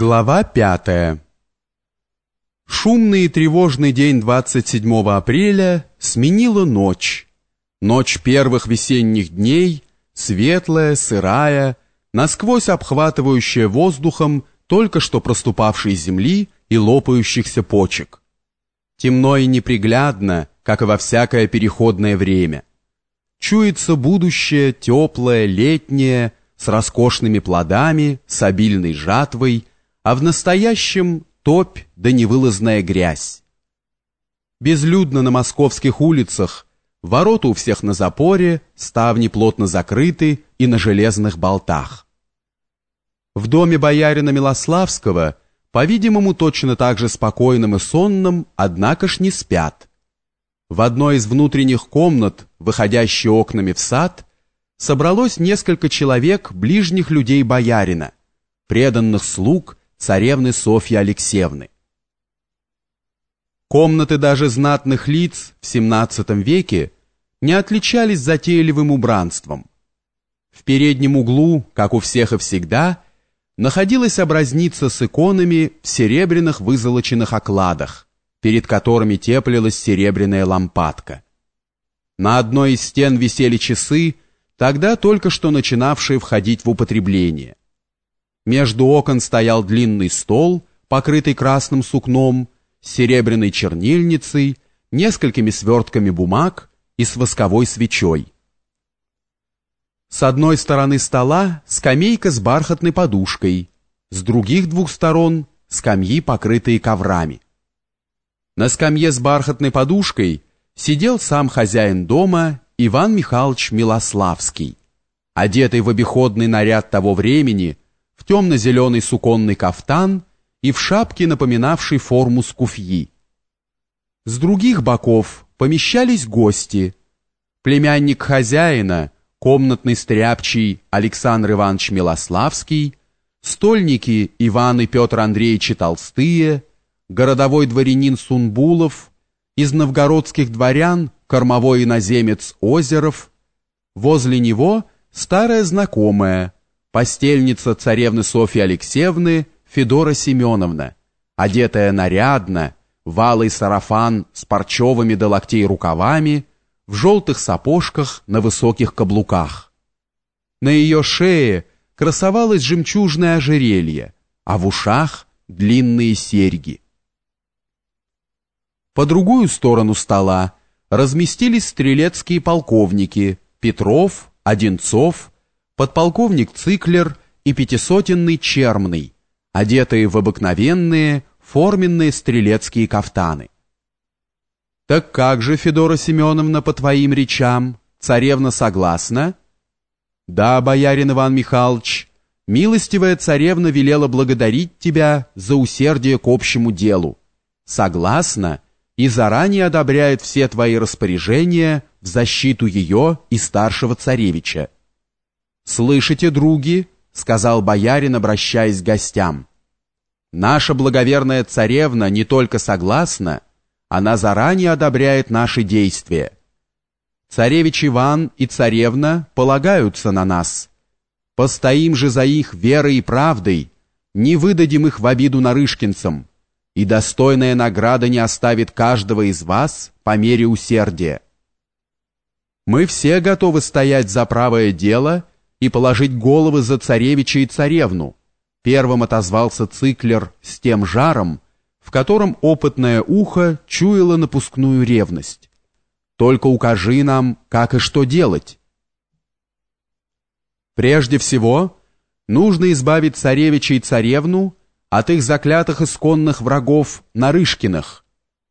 Глава пятая Шумный и тревожный день 27 апреля сменила ночь. Ночь первых весенних дней, светлая, сырая, насквозь обхватывающая воздухом только что проступавшей земли и лопающихся почек. Темно и неприглядно, как и во всякое переходное время. Чуется будущее теплое, летнее, с роскошными плодами, с обильной жатвой, а в настоящем топь да невылазная грязь. Безлюдно на московских улицах, ворота у всех на запоре, ставни плотно закрыты и на железных болтах. В доме боярина Милославского, по-видимому, точно так же спокойным и сонным, однако ж не спят. В одной из внутренних комнат, выходящей окнами в сад, собралось несколько человек ближних людей боярина, преданных слуг царевны Софьи Алексеевны. Комнаты даже знатных лиц в XVII веке не отличались затейливым убранством. В переднем углу, как у всех и всегда, находилась образница с иконами в серебряных вызолоченных окладах, перед которыми теплилась серебряная лампадка. На одной из стен висели часы, тогда только что начинавшие входить в употребление. Между окон стоял длинный стол, покрытый красным сукном, с серебряной чернильницей, несколькими свертками бумаг и с восковой свечой. С одной стороны стола скамейка с бархатной подушкой, с других двух сторон скамьи, покрытые коврами. На скамье с бархатной подушкой сидел сам хозяин дома Иван Михайлович Милославский, одетый в обиходный наряд того времени – темно-зеленый суконный кафтан и в шапке, напоминавшей форму скуфьи. С других боков помещались гости. Племянник хозяина, комнатный стряпчий Александр Иванович Милославский, стольники Иван и Петр Андреевичи Толстые, городовой дворянин Сунбулов, из новгородских дворян кормовой иноземец Озеров, возле него старая знакомая – постельница царевны Софьи Алексеевны Федора Семеновна, одетая нарядно, валый сарафан с парчевыми до локтей рукавами, в желтых сапожках на высоких каблуках. На ее шее красовалось жемчужное ожерелье, а в ушах длинные серьги. По другую сторону стола разместились стрелецкие полковники Петров, Одинцов, подполковник Циклер и пятисотенный Чермный, одетые в обыкновенные форменные стрелецкие кафтаны. «Так как же, Федора Семеновна, по твоим речам, царевна согласна?» «Да, боярин Иван Михайлович, милостивая царевна велела благодарить тебя за усердие к общему делу. Согласна и заранее одобряет все твои распоряжения в защиту ее и старшего царевича. «Слышите, други?» — сказал боярин, обращаясь к гостям. «Наша благоверная царевна не только согласна, она заранее одобряет наши действия. Царевич Иван и царевна полагаются на нас. Постоим же за их верой и правдой, не выдадим их в обиду нарышкинцам, и достойная награда не оставит каждого из вас по мере усердия. Мы все готовы стоять за правое дело и положить головы за царевича и царевну. Первым отозвался Циклер с тем жаром, в котором опытное ухо чуяло напускную ревность. Только укажи нам, как и что делать. Прежде всего, нужно избавить царевича и царевну от их заклятых исконных врагов Нарышкиных.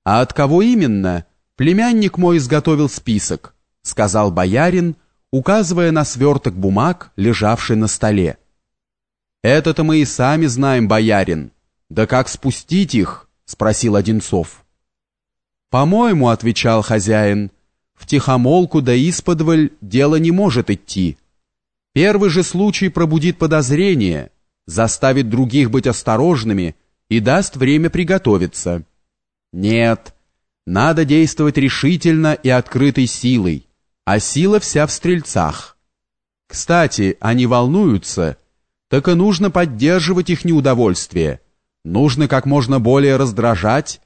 А от кого именно, племянник мой изготовил список, сказал боярин, указывая на сверток бумаг, лежавший на столе. «Это-то мы и сами знаем, боярин. Да как спустить их?» — спросил Одинцов. «По-моему, — отвечал хозяин, — в тихомолку да исподволь дело не может идти. Первый же случай пробудит подозрение, заставит других быть осторожными и даст время приготовиться. Нет, надо действовать решительно и открытой силой а сила вся в стрельцах. Кстати, они волнуются, так и нужно поддерживать их неудовольствие, нужно как можно более раздражать